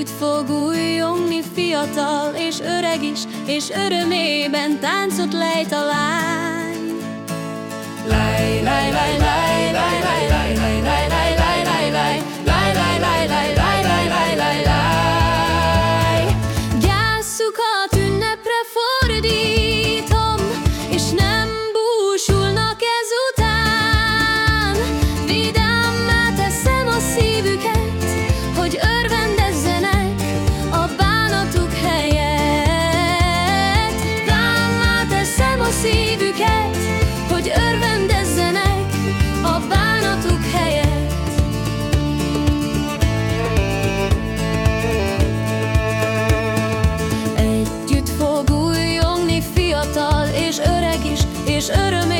Együtt fog újjongni fiatal és öreg is, és örömében táncot lejt a lány. és örömét. Er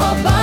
about